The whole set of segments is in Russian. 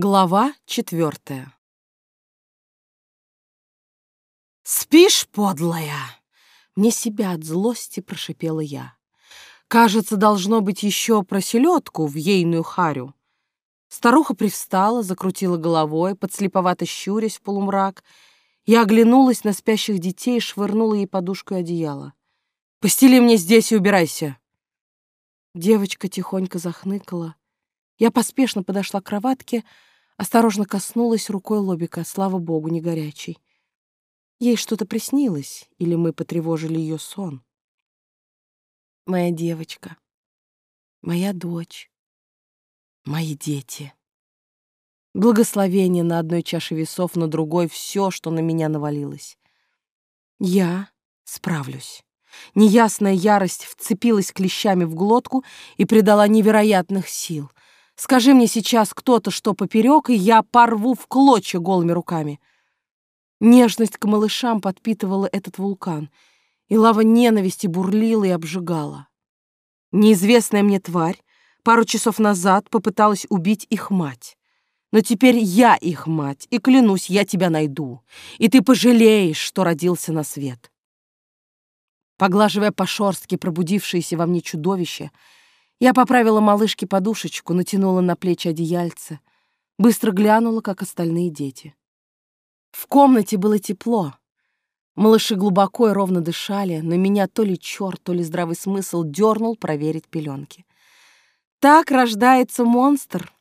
Глава четвертая. «Спишь, подлая?» Мне себя от злости прошипела я. Кажется, должно быть еще про селедку в ейную харю. Старуха привстала, закрутила головой, подслеповато щурясь в полумрак. Я оглянулась на спящих детей и швырнула ей подушку и одеяло. «Постели мне здесь и убирайся!» Девочка тихонько захныкала. Я поспешно подошла к кроватке, осторожно коснулась рукой лобика, слава богу, не горячий. Ей что-то приснилось, или мы потревожили ее сон. Моя девочка, моя дочь, мои дети. Благословение на одной чаше весов, на другой — все, что на меня навалилось. Я справлюсь. Неясная ярость вцепилась клещами в глотку и придала невероятных сил. Скажи мне сейчас кто-то, что поперек, и я порву в клочья голыми руками. Нежность к малышам подпитывала этот вулкан, и лава ненависти бурлила и обжигала. Неизвестная мне тварь пару часов назад попыталась убить их мать. Но теперь я их мать, и клянусь, я тебя найду, и ты пожалеешь, что родился на свет. Поглаживая по шорстке пробудившееся во мне чудовище, я поправила малышке подушечку, натянула на плечи одеяльце, быстро глянула, как остальные дети. В комнате было тепло. Малыши глубоко и ровно дышали, но меня то ли черт, то ли здравый смысл дернул проверить пеленки. Так рождается монстр.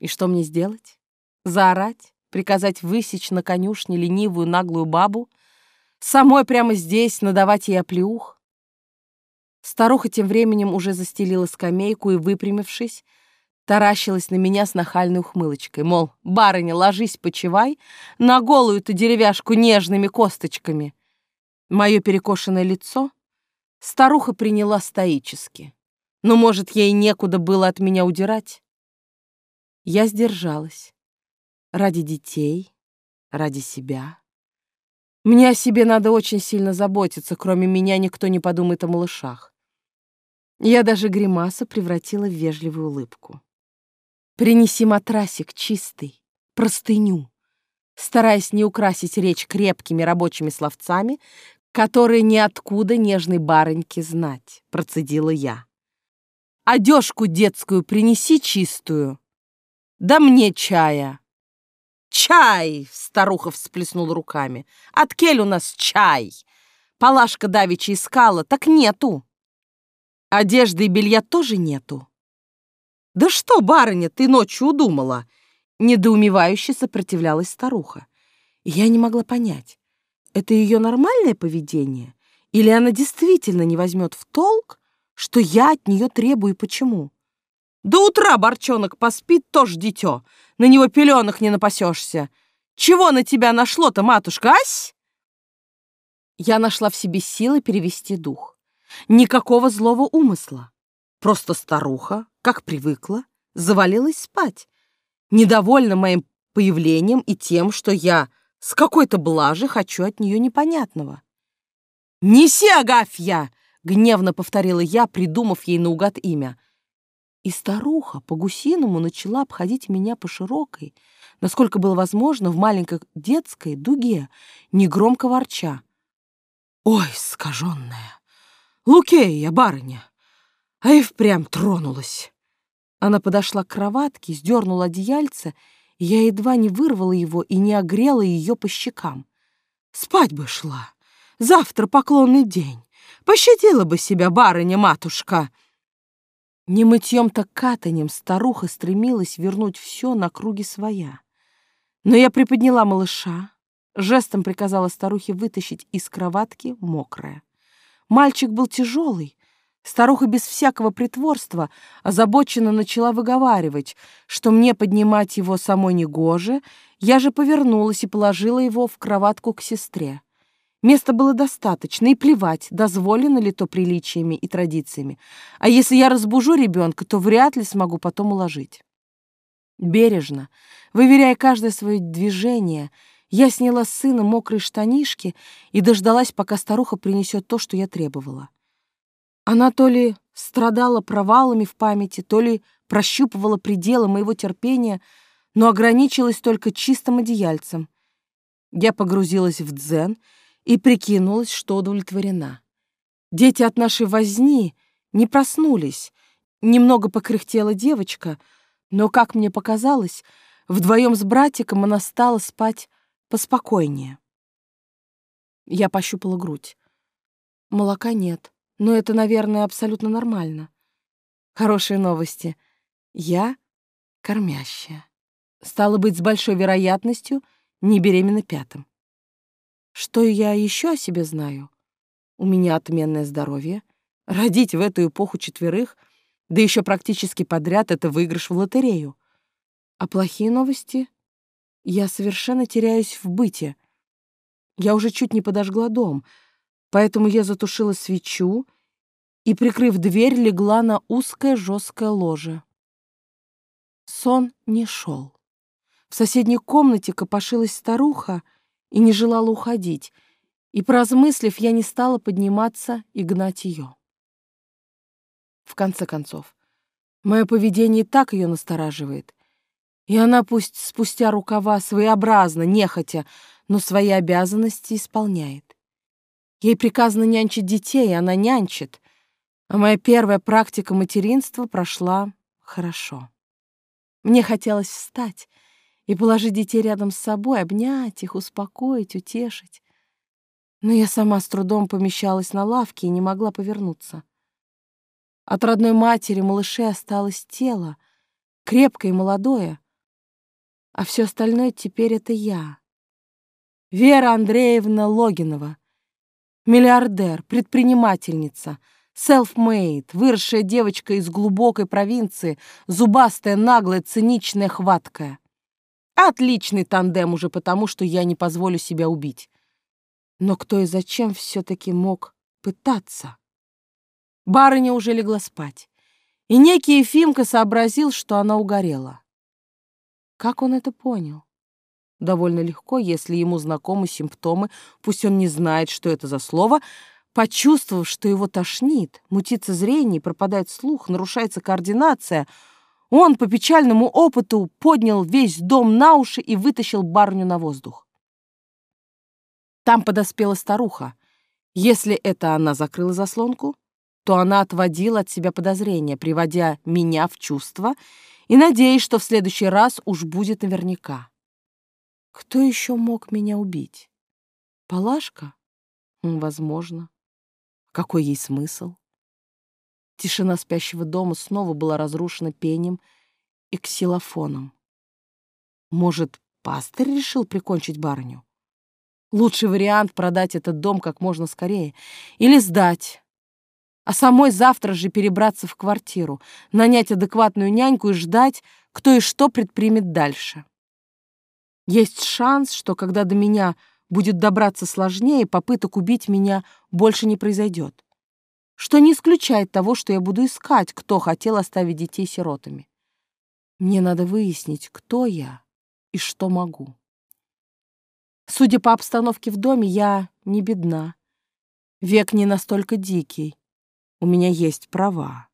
И что мне сделать? Заорать? Приказать высечь на конюшне ленивую наглую бабу — Самой прямо здесь надавать ей оплеух? Старуха тем временем уже застелила скамейку и, выпрямившись, таращилась на меня с нахальной ухмылочкой, мол, барыня, ложись, почивай, на голую-то деревяшку нежными косточками. Мое перекошенное лицо старуха приняла стоически. Но, может, ей некуда было от меня удирать? Я сдержалась. Ради детей, ради себя. Мне о себе надо очень сильно заботиться, кроме меня никто не подумает о малышах. Я даже гримаса превратила в вежливую улыбку. «Принеси матрасик чистый, простыню», стараясь не украсить речь крепкими рабочими словцами, которые ниоткуда нежной барыньки знать, процедила я. «Одежку детскую принеси чистую, да мне чая». «Чай!» — старуха всплеснула руками. «От кель у нас чай! Палашка давеча искала, так нету. Одежды и белья тоже нету». «Да что, барыня, ты ночью удумала?» Недоумевающе сопротивлялась старуха. Я не могла понять, это ее нормальное поведение или она действительно не возьмет в толк, что я от нее требую и почему. До утра борчонок поспит, тоже дитё. На него пеленок не напасешься. Чего на тебя нашло-то, матушка, ась? Я нашла в себе силы перевести дух. Никакого злого умысла. Просто старуха, как привыкла, завалилась спать. Недовольна моим появлением и тем, что я с какой-то блажи хочу от нее непонятного. «Неси, Агафья!» — гневно повторила я, придумав ей наугад имя. И старуха по-гусиному начала обходить меня по широкой, насколько было возможно, в маленькой детской дуге, негромко ворча. «Ой, скаженная! Лукея, барыня! А и впрямь тронулась!» Она подошла к кроватке, сдернула одеяльце, и я едва не вырвала его и не огрела ее по щекам. «Спать бы шла! Завтра поклонный день! Пощадила бы себя барыня-матушка!» Не мытьем, так катанем старуха стремилась вернуть все на круги своя. Но я приподняла малыша, жестом приказала старухе вытащить из кроватки мокрое. Мальчик был тяжелый. Старуха без всякого притворства озабоченно начала выговаривать, что мне поднимать его самой негоже, я же повернулась и положила его в кроватку к сестре. Места было достаточно, и плевать, дозволено ли то приличиями и традициями. А если я разбужу ребенка, то вряд ли смогу потом уложить. Бережно, выверяя каждое свое движение, я сняла с сына мокрые штанишки и дождалась, пока старуха принесет то, что я требовала. Она то ли страдала провалами в памяти, то ли прощупывала пределы моего терпения, но ограничилась только чистым одеяльцем. Я погрузилась в дзен и прикинулась, что удовлетворена. Дети от нашей возни не проснулись. Немного покряхтела девочка, но, как мне показалось, вдвоем с братиком она стала спать поспокойнее. Я пощупала грудь. Молока нет, но это, наверное, абсолютно нормально. Хорошие новости. Я кормящая. Стало быть, с большой вероятностью не беременна пятым. Что я еще о себе знаю? У меня отменное здоровье. Родить в эту эпоху четверых, да еще практически подряд, это выигрыш в лотерею. А плохие новости? Я совершенно теряюсь в быте. Я уже чуть не подожгла дом, поэтому я затушила свечу и, прикрыв дверь, легла на узкое жесткое ложе. Сон не шел. В соседней комнате копошилась старуха и не желала уходить, и, поразмыслив, я не стала подниматься и гнать ее. В конце концов, мое поведение и так ее настораживает, и она пусть спустя рукава своеобразно, нехотя, но свои обязанности исполняет. Ей приказано нянчить детей, и она нянчит, а моя первая практика материнства прошла хорошо. Мне хотелось встать и положить детей рядом с собой, обнять их, успокоить, утешить. Но я сама с трудом помещалась на лавке и не могла повернуться. От родной матери малышей осталось тело, крепкое и молодое, а все остальное теперь это я. Вера Андреевна Логинова, миллиардер, предпринимательница, self-made, выросшая девочка из глубокой провинции, зубастая, наглая, циничная, хваткая. Отличный тандем уже потому, что я не позволю себя убить. Но кто и зачем все-таки мог пытаться? Барыня уже легла спать, и некий Ефимка сообразил, что она угорела. Как он это понял? Довольно легко, если ему знакомы симптомы, пусть он не знает, что это за слово, почувствовав, что его тошнит, мутится зрение, пропадает слух, нарушается координация, он по печальному опыту поднял весь дом на уши и вытащил барню на воздух. Там подоспела старуха. Если это она закрыла заслонку, то она отводила от себя подозрения, приводя меня в чувство и надеясь, что в следующий раз уж будет наверняка. Кто еще мог меня убить? Палашка? Возможно. Какой ей смысл? Тишина спящего дома снова была разрушена пением и ксилофоном. Может, пастырь решил прикончить барыню? Лучший вариант — продать этот дом как можно скорее. Или сдать, а самой завтра же перебраться в квартиру, нанять адекватную няньку и ждать, кто и что предпримет дальше. Есть шанс, что когда до меня будет добраться сложнее, попыток убить меня больше не произойдет. Что не исключает того, что я буду искать, кто хотел оставить детей сиротами. Мне надо выяснить, кто я и что могу. Судя по обстановке в доме, я не бедна. Век не настолько дикий. У меня есть права.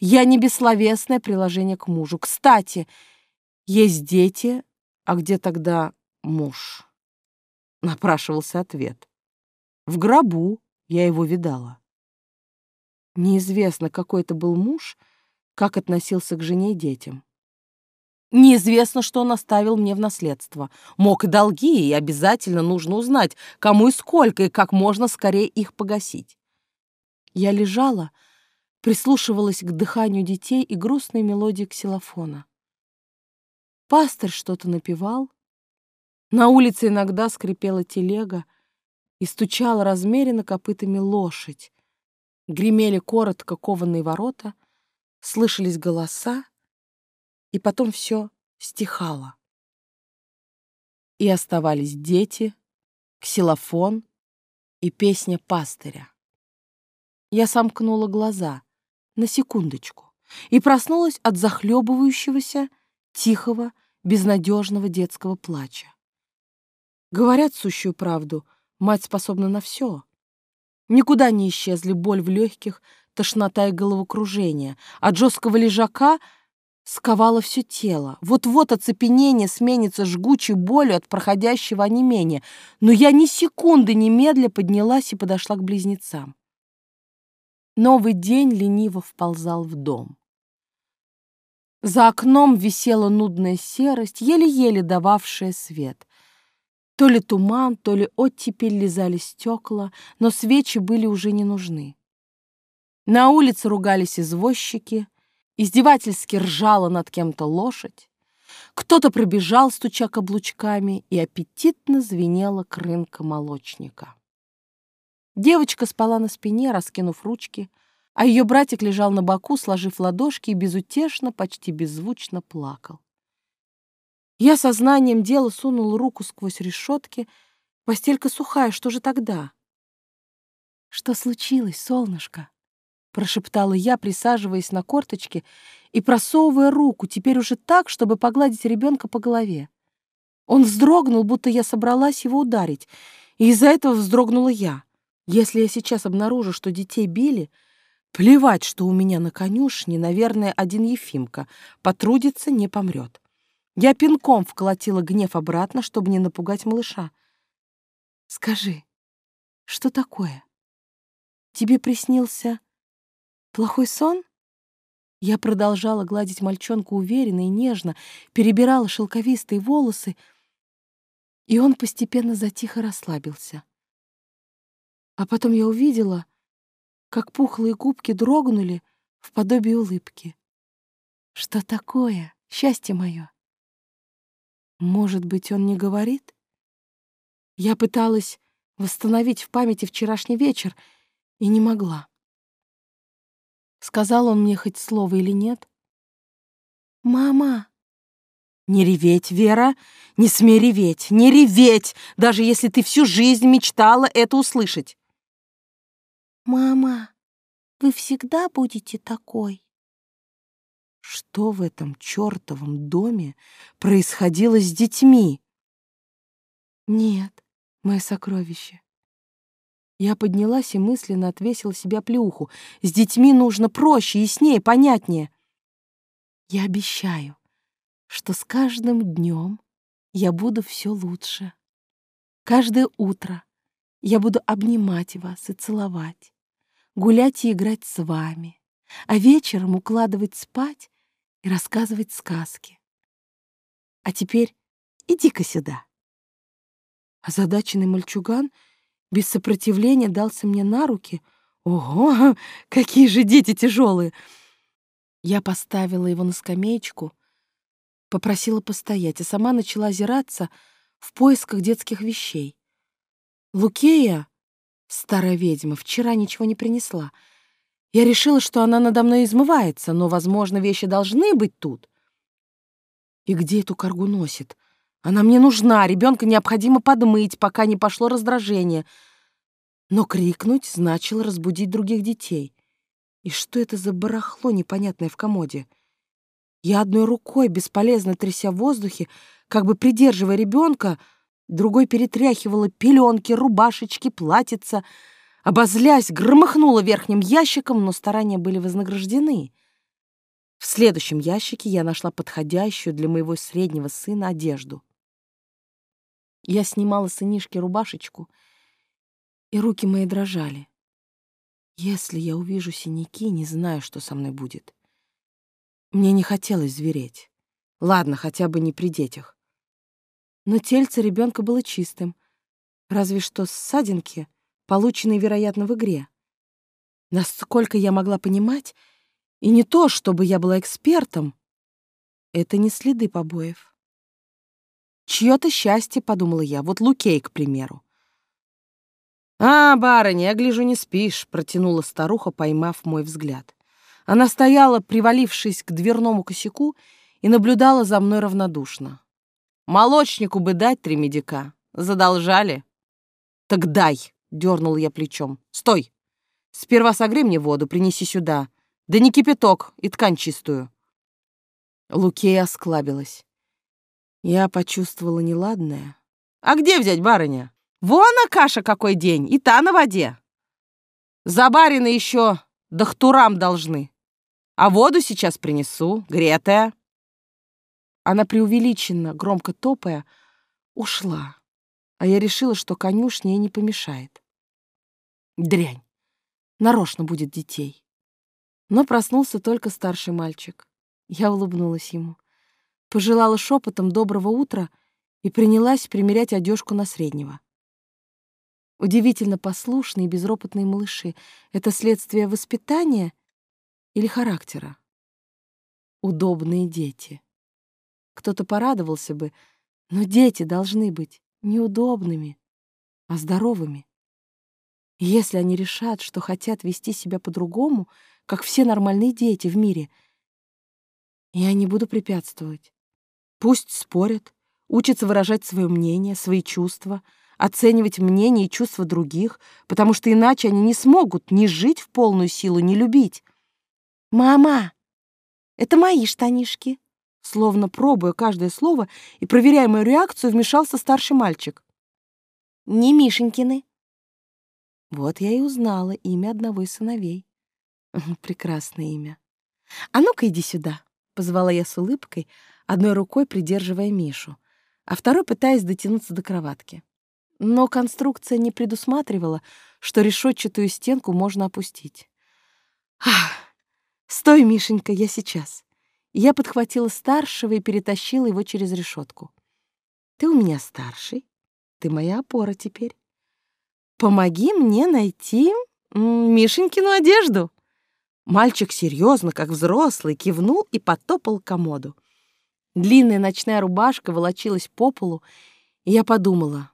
Я не бессловесное приложение к мужу. Кстати, есть дети, а где тогда муж? Напрашивался ответ. В гробу я его видала. Неизвестно, какой это был муж, как относился к жене и детям. Неизвестно, что он оставил мне в наследство. Мог и долги, и обязательно нужно узнать, кому и сколько, и как можно скорее их погасить. Я лежала, прислушивалась к дыханию детей и грустной мелодии ксилофона. Пастор что-то напевал. На улице иногда скрипела телега и стучала размеренно копытами лошадь. Гремели коротко кованные ворота, слышались голоса, и потом все стихало. И оставались дети, ксилофон и песня пастыря. Я сомкнула глаза на секундочку и проснулась от захлебывающегося, тихого, безнадежного детского плача. Говорят сущую правду, мать способна на все. Никуда не исчезли боль в легких, тошнота и головокружение. От жесткого лежака сковало все тело. Вот-вот оцепенение сменится жгучей болью от проходящего онемения, но я ни секунды немедля поднялась и подошла к близнецам. Новый день лениво вползал в дом. За окном висела нудная серость, еле-еле дававшая свет. То ли туман, то ли оттепель лизали стекла, но свечи были уже не нужны. На улице ругались извозчики, издевательски ржала над кем-то лошадь. Кто-то пробежал, стуча каблучками, и аппетитно звенела крынка молочника. Девочка спала на спине, раскинув ручки, а ее братик лежал на боку, сложив ладошки и безутешно, почти беззвучно плакал. Я сознанием дела сунул руку сквозь решетки. Постелька сухая, что же тогда? Что случилось, солнышко? Прошептала я, присаживаясь на корточки и просовывая руку, теперь уже так, чтобы погладить ребенка по голове. Он вздрогнул, будто я собралась его ударить, и из-за этого вздрогнула я. Если я сейчас обнаружу, что детей били, плевать, что у меня на конюшне, наверное, один Ефимка, потрудится, не помрет. Я пинком вколотила гнев обратно, чтобы не напугать малыша. «Скажи, что такое? Тебе приснился плохой сон?» Я продолжала гладить мальчонку уверенно и нежно, перебирала шелковистые волосы, и он постепенно затихо расслабился. А потом я увидела, как пухлые губки дрогнули в подобие улыбки. Что такое, счастье мое? Может быть, он не говорит? Я пыталась восстановить в памяти вчерашний вечер и не могла. Сказал он мне хоть слово или нет? «Мама!» «Не реветь, Вера! Не смей реветь! Не реветь! Даже если ты всю жизнь мечтала это услышать!» «Мама, вы всегда будете такой?» Что в этом чертовом доме происходило с детьми? «Нет, мое сокровище». Я поднялась и мысленно отвесила себя плюху. С детьми нужно проще, яснее, понятнее. Я обещаю, что с каждым днем я буду все лучше. Каждое утро я буду обнимать вас и целовать гулять и играть с вами, а вечером укладывать спать и рассказывать сказки. А теперь иди-ка сюда. Озадаченный мальчуган без сопротивления дался мне на руки. Ого, какие же дети тяжелые! Я поставила его на скамеечку, попросила постоять, а сама начала озираться в поисках детских вещей. Лукея Старая ведьма вчера ничего не принесла. Я решила, что она надо мной измывается, но, возможно, вещи должны быть тут. И где эту коргу носит? Она мне нужна, ребенка необходимо подмыть, пока не пошло раздражение. Но крикнуть значило разбудить других детей. И что это за барахло непонятное в комоде? Я одной рукой, бесполезно тряся в воздухе, как бы придерживая ребенка, другой перетряхивала пеленки, рубашечки, платьица. Обозлясь, громыхнула верхним ящиком, но старания были вознаграждены. В следующем ящике я нашла подходящую для моего среднего сына одежду. Я снимала сынишке рубашечку, и руки мои дрожали. Если я увижу синяки, не знаю, что со мной будет. Мне не хотелось звереть. Ладно, хотя бы не при детях но тельце ребенка было чистым, разве что ссадинки, полученные, вероятно, в игре. Насколько я могла понимать, и не то, чтобы я была экспертом, это не следы побоев. Чье-то счастье, подумала я, вот Лукей, к примеру. «А, барыня, я гляжу, не спишь», — протянула старуха, поймав мой взгляд. Она стояла, привалившись к дверному косяку, и наблюдала за мной равнодушно. Молочнику бы дать три медика. Задолжали. Так дай, дернул я плечом. Стой. Сперва согрей мне воду, принеси сюда. Да не кипяток и ткань чистую. Лукея осклабилась. Я почувствовала неладное. А где взять барыня? Вон, Акаша, какой день, и та на воде. За барина еще дохтурам должны. А воду сейчас принесу, гретая». Она преувеличенно, громко топая, ушла, а я решила, что конюшня ей не помешает. Дрянь. Нарочно будет детей. Но проснулся только старший мальчик. Я улыбнулась ему, пожелала шепотом доброго утра и принялась примерять одежку на среднего. Удивительно послушные и безропотные малыши — это следствие воспитания или характера? Удобные дети. Кто-то порадовался бы, но дети должны быть неудобными, а здоровыми. если они решат, что хотят вести себя по-другому, как все нормальные дети в мире, я не буду препятствовать. Пусть спорят, учатся выражать свое мнение, свои чувства, оценивать мнение и чувства других, потому что иначе они не смогут ни жить в полную силу, ни любить. «Мама, это мои штанишки!» Словно пробуя каждое слово и проверяя мою реакцию, вмешался старший мальчик. «Не Мишенькины». Вот я и узнала имя одного из сыновей. Прекрасное имя. «А ну-ка иди сюда», — позвала я с улыбкой, одной рукой придерживая Мишу, а второй пытаясь дотянуться до кроватки. Но конструкция не предусматривала, что решетчатую стенку можно опустить. «Ах, стой, Мишенька, я сейчас». Я подхватила старшего и перетащила его через решетку. «Ты у меня старший, ты моя опора теперь. Помоги мне найти Мишенькину одежду». Мальчик серьезно, как взрослый, кивнул и потопал комоду. Длинная ночная рубашка волочилась по полу, и я подумала,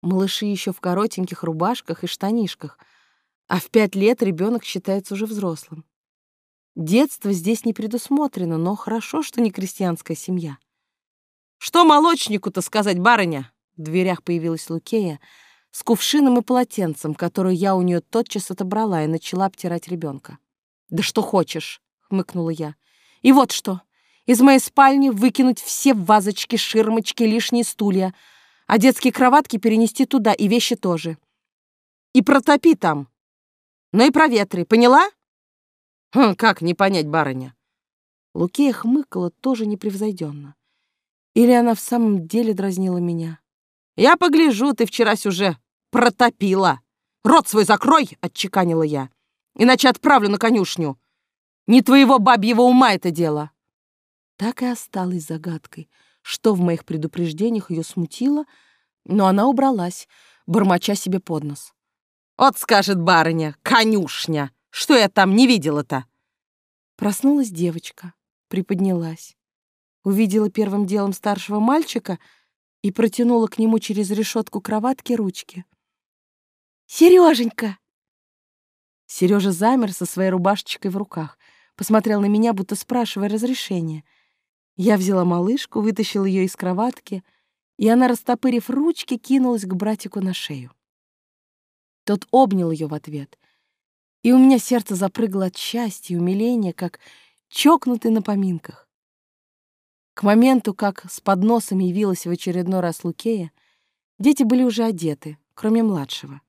малыши еще в коротеньких рубашках и штанишках, а в пять лет ребенок считается уже взрослым. Детство здесь не предусмотрено, но хорошо, что не крестьянская семья. «Что молочнику-то сказать, барыня?» В дверях появилась Лукея с кувшином и полотенцем, которую я у нее тотчас отобрала и начала обтирать ребенка. «Да что хочешь», — хмыкнула я. «И вот что. Из моей спальни выкинуть все вазочки, ширмочки, лишние стулья, а детские кроватки перенести туда и вещи тоже. И протопи там. Ну и проветри, поняла?» Хм, как не понять, барыня? Лукея хмыкала тоже непревзойденно. Или она в самом деле дразнила меня? Я погляжу, ты вчера уже протопила. Рот свой закрой, отчеканила я. Иначе отправлю на конюшню. Не твоего бабьего ума это дело. Так и осталась загадкой, что в моих предупреждениях ее смутило, но она убралась, бормоча себе под нос. «Вот скажет барыня, конюшня!» Что я там не видела-то?» Проснулась девочка, приподнялась, увидела первым делом старшего мальчика и протянула к нему через решетку кроватки ручки. «Сереженька!» Сережа замер со своей рубашечкой в руках, посмотрел на меня, будто спрашивая разрешения. Я взяла малышку, вытащила ее из кроватки, и она, растопырив ручки, кинулась к братику на шею. Тот обнял ее в ответ, и у меня сердце запрыгало от счастья и умиления, как чокнутый на поминках. К моменту, как с подносом явилась в очередной раз Лукея, дети были уже одеты, кроме младшего.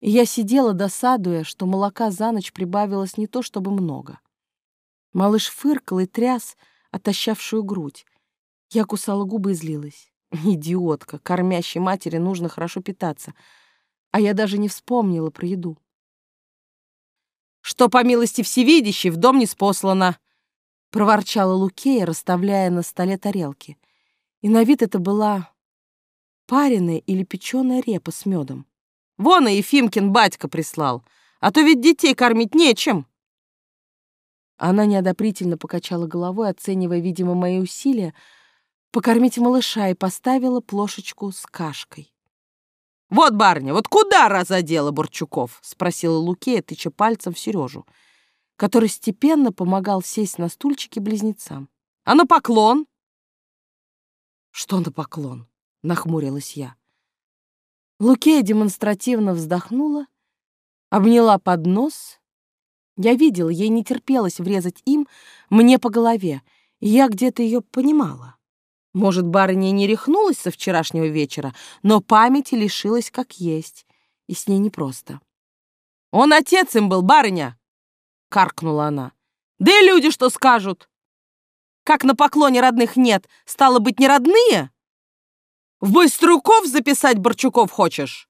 И я сидела, досадуя, что молока за ночь прибавилось не то чтобы много. Малыш фыркал и тряс отощавшую грудь. Я кусала губы и злилась. Идиотка, кормящей матери нужно хорошо питаться. А я даже не вспомнила про еду что, по милости всевидящей, в дом не спослано!» — проворчала Лукея, расставляя на столе тарелки. И на вид это была пареная или печеная репа с медом. «Вон и Ефимкин батька прислал, а то ведь детей кормить нечем!» Она неодобрительно покачала головой, оценивая, видимо, мои усилия, покормить малыша и поставила плошечку с кашкой. «Вот, барыня, вот куда разодела Борчуков?» — спросила Лукея, тыча пальцем в Сережу, который степенно помогал сесть на стульчике близнецам. «А на поклон?» «Что на поклон?» — нахмурилась я. Лукея демонстративно вздохнула, обняла поднос. Я видела, ей не терпелось врезать им мне по голове, и я где-то ее понимала. Может, барыня не рехнулась со вчерашнего вечера, но памяти лишилась как есть, и с ней непросто. «Он отец им был, барыня!» — каркнула она. Да и люди что скажут? Как на поклоне родных нет, стало быть, не родные? В Быструков записать Борчуков хочешь?